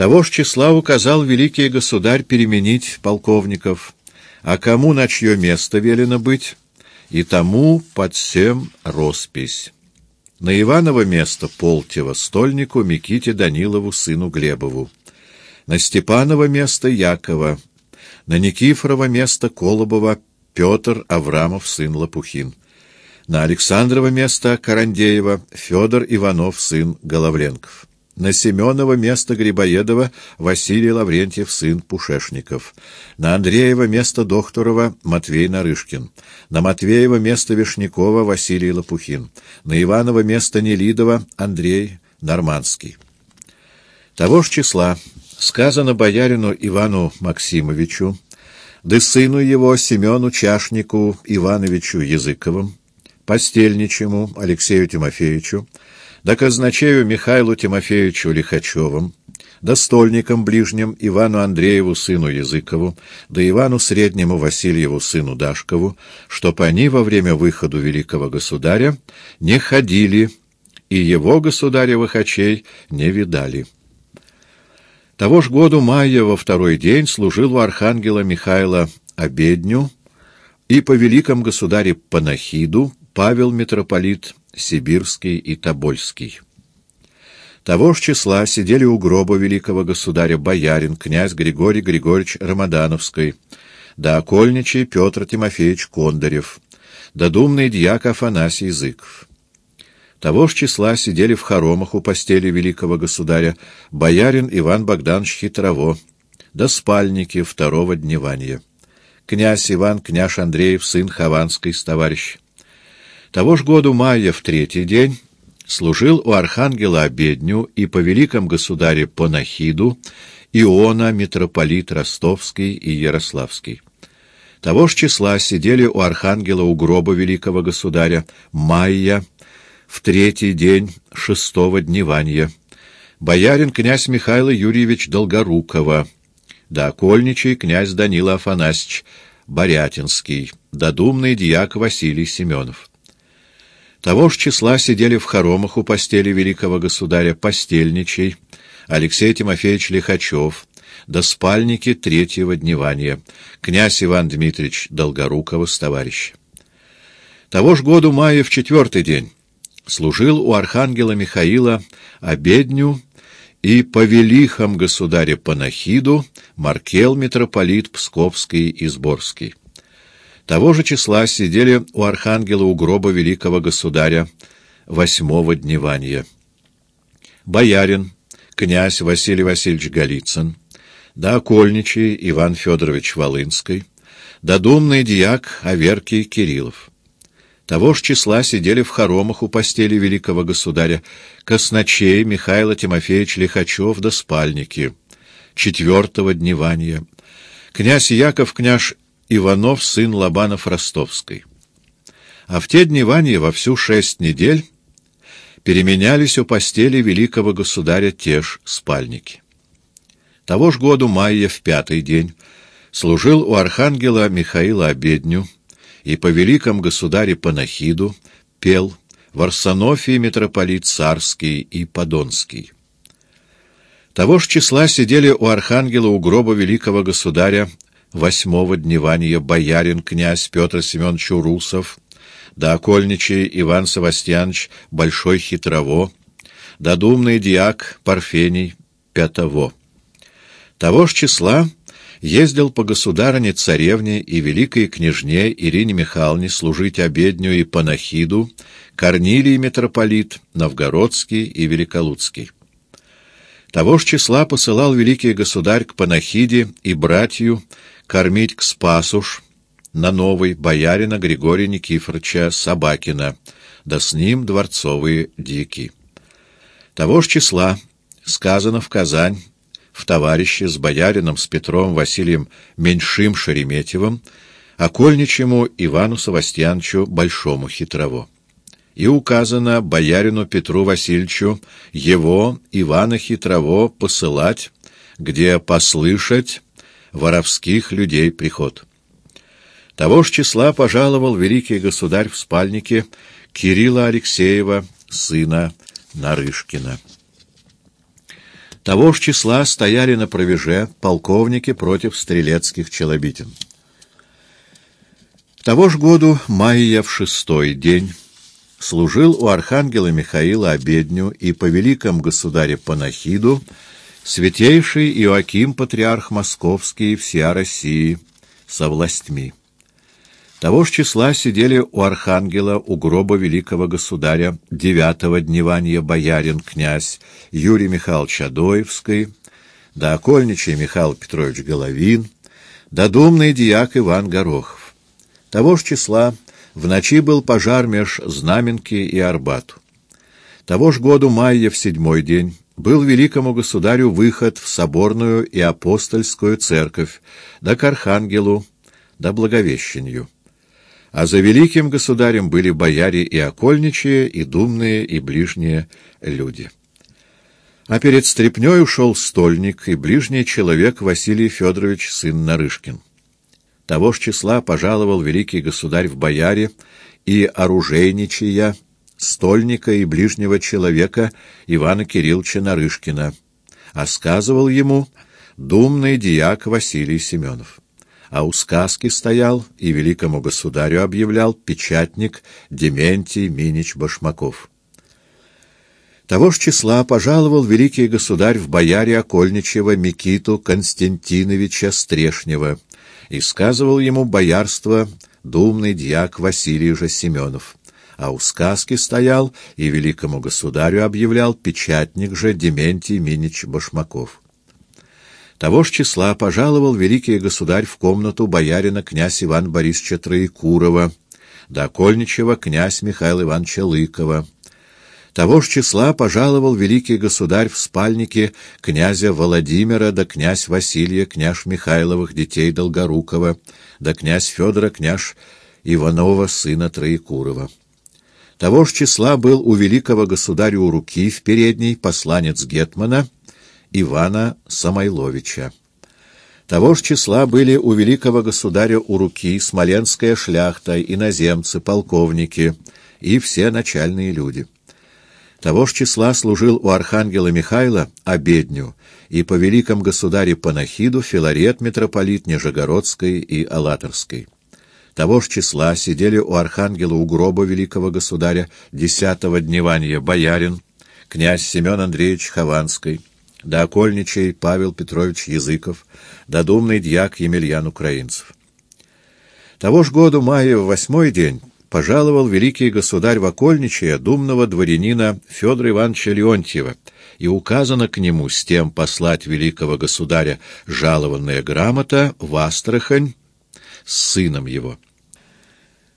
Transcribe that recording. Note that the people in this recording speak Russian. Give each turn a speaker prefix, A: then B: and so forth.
A: Того ж числа указал великий государь переменить полковников, а кому на чье место велено быть, и тому под всем роспись. На Иваново место Полтева стольнику Миките Данилову сыну Глебову, на Степаново место Якова, на Никифорова место Колобова Петр Аврамов сын Лопухин, на Александрова место Карандеева Федор Иванов сын Головленков. На Семенова место Грибоедова Василий Лаврентьев, сын Пушешников. На Андреева место Докторова Матвей Нарышкин. На Матвеева место Вишнякова Василий Лопухин. На Иванова место Нелидова Андрей Нормандский. Того ж числа сказано боярину Ивану Максимовичу, да сыну его Семену Чашнику Ивановичу Языковым, постельничему Алексею Тимофеевичу, да казначею Михаилу Тимофеевичу Лихачевым, да стольникам ближним Ивану Андрееву сыну Языкову, да Ивану Среднему Васильеву сыну Дашкову, чтоб они во время выхода великого государя не ходили и его государевых очей не видали. Того ж году мая во второй день служил у архангела Михаила обедню, и по великом государе Панахиду Павел митрополит Сибирский и Тобольский. Того ж числа сидели у гроба великого государя боярин, князь Григорий Григорьевич Рамадановский, да окольничий Петр Тимофеевич Кондарев, да думный дьяк Афанасий Зыков. Того ж числа сидели в хоромах у постели великого государя боярин Иван Богданович Хитрово, да спальники второго дневания. Князь Иван, княж Андреев, сын Хованской, товарищ. Того ж году мая в третий день служил у архангела обедню и по великом государе Панахиду Иона, митрополит Ростовский и Ярославский. Того ж числа сидели у архангела у гроба великого государя Майя в третий день шестого дневания, боярин князь Михаил Юрьевич Долгорукова, да окольничий князь Данила Афанасьевич Борятинский, да думный дьяк Василий Семенов. Того ж числа сидели в хоромах у постели великого государя постельничий Алексей Тимофеевич Лихачев, да спальники третьего дневания, князь Иван Дмитриевич Долгорукова с товарищ. Того ж году мая в четвертый день служил у архангела Михаила обедню и по велихам государе Панахиду Маркел митрополит Псковский и Сборский. Того же числа сидели у архангела у гроба великого государя восьмого дневания. Боярин, князь Василий Васильевич Голицын, да окольничий Иван Федорович Волынский, да думный дьяк Аверкий Кириллов. Того ж числа сидели в хоромах у постели великого государя Косночей Михаила Тимофеевич Лихачев да спальники, четвертого дневания, князь Яков, княж Иванов, сын Лобанов Ростовской. А в те дневания во всю шесть недель переменялись у постели великого государя те ж спальники. Того ж году Майя в пятый день служил у архангела Михаила обедню и по великом государе Панахиду пел в Арсенофии митрополит Царский и Подонский. Того ж числа сидели у архангела у гроба великого государя восьмого дневания боярин князь Петр Семенович Урусов, да окольничий Иван Савастьянович Большой Хитрово, да думный диак Парфений Пятого. Того ж числа ездил по государыне царевне и великой княжне Ирине Михайловне служить обедню и панахиду Корнилий митрополит Новгородский и Великолуцкий. Того ж числа посылал великий государь к панахиде и братью кормить к Спасуш на новый боярина Григория Никифоровича Собакина, да с ним дворцовые дики. Того ж числа сказано в Казань, в товарище с боярином с Петром Василием Меньшим Шереметьевым, окольничему Ивану Савастьяновичу Большому Хитрово. И указано боярину Петру Васильевичу его, Ивана Хитрово, посылать, где послышать воровских людей приход. Того ж числа пожаловал великий государь в спальнике Кирилла Алексеева, сына Нарышкина. Того ж числа стояли на провеже полковники против стрелецких челобитин. Того ж году, мая в шестой день, служил у архангела Михаила обедню и по великом государе Панахиду святейший Иоаким, патриарх московский, всея России, со властьми. Того ж числа сидели у архангела у гроба великого государя девятого дневания боярин князь Юрий Михайлович Адоевский, да окольничий Михаил Петрович Головин, да думный дьяк Иван Горохов. Того ж числа в ночи был пожар меж Знаменки и Арбату. Того ж году мая в седьмой день был великому государю выход в соборную и апостольскую церковь, да к архангелу, да благовещению а за великим государем были бояре и окольничие, и думные, и ближние люди. А перед стрепнёй ушел стольник и ближний человек Василий Федорович, сын Нарышкин. Того ж числа пожаловал великий государь в бояре и оружейничия, стольника и ближнего человека Ивана Кирилловича Нарышкина, а сказывал ему думный диак Василий Семенов а у сказки стоял и великому государю объявлял печатник Дементий Минич Башмаков. Того ж числа пожаловал великий государь в бояре окольничьего Микиту Константиновича Стрешнева и сказывал ему боярство думный дьяк Василий же Семенов, а у сказки стоял и великому государю объявлял печатник же Дементий Минич Башмаков. Того ж числа пожаловал великий государь в комнату боярина князь Иван Борисовича Троекурова, до окольничего князь Михаил Ивановича Лыкова. Того ж числа пожаловал великий государь в спальнике князя Владимира да князь Василия, княж Михайловых, детей Долгорукова, да князь Федора, княж Иванова, сына Троекурова. Того ж числа был у великого государя у руки в передней посланец Гетмана — Ивана Самойловича. Того ж числа были у великого государя у руки смоленская шляхта, иноземцы, полковники и все начальные люди. Того ж числа служил у архангела Михаила обедню и по великом государе Панахиду Филарет митрополит Нижегородской и Алаторской. Того ж числа сидели у архангела у гроба великого государя десятого дневания боярин, князь Семен Андреевич Хованский, да окольничий Павел Петрович Языков, да думный дьяк Емельян Украинцев. Того ж году мая в восьмой день пожаловал великий государь в окольничье думного дворянина Федора Ивановича Леонтьева, и указано к нему с тем послать великого государя жалованная грамота в Астрахань с сыном его.